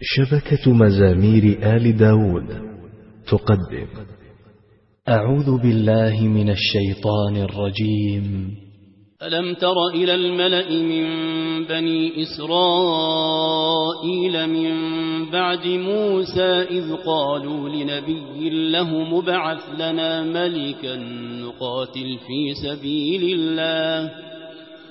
شبكة مزامير آل داود. تقدم. أعوذ بالله من الشيطان الرجيم. ألم تر إلى الملأ من بني إسرائيل من بعد موسى إذ قالوا لنبي له مبعث لنا ملكا نقاتل في سبيل الله.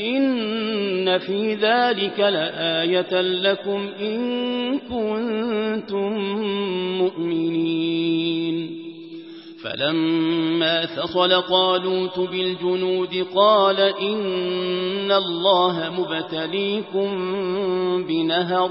إن في ذلك لآية لكم إن كنتم مؤمنين فلما فصل قالوت بالجنود قال إن الله مبتليكم بنهر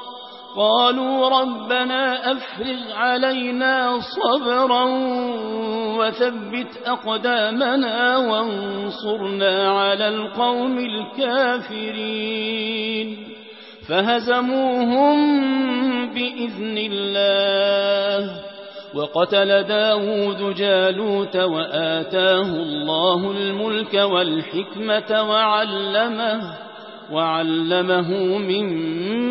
قالوا ربنا أفرغ علينا صبرا وثبت أقدامنا وانصرنا على القوم الكافرين. فهزموهم بإذن الله. وقتل داود جالوت وآتاه الله الملك والحكمة وعلمه وعلمه مما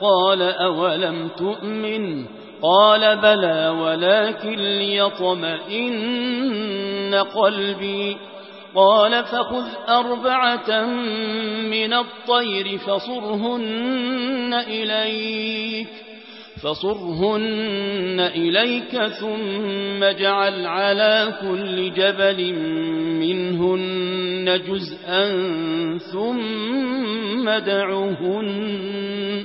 قال أولم تؤمن قال بلى ولكن ليطمئن قلبي قال فخذ أربعة من الطير فصرهن إليك فصرهن إليك ثم اجعل على كل جبل منهن جزءا ثم دعهن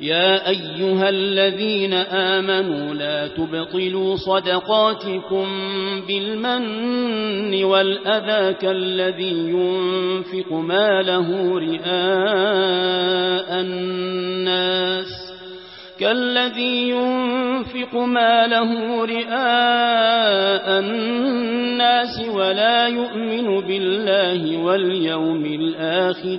يا أيها الذين آمنوا لا تبطلوا صدقاتكم بالمن والأذى كالذي ينفق ما له رئاء الناس كالذي ينفق ماله رئاء الناس ولا يؤمن بالله واليوم الآخر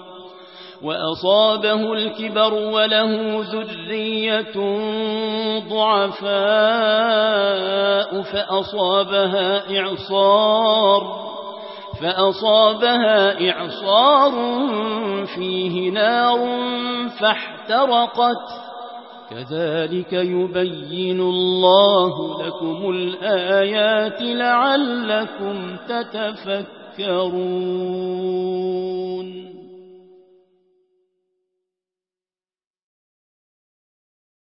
وأصابه الكبر وله زرية ضعفاء فأصابها إعصار فأصابها إعصار فيه نار فاحترقت كذلك يبين الله لكم الآيات لعلكم تتفكرون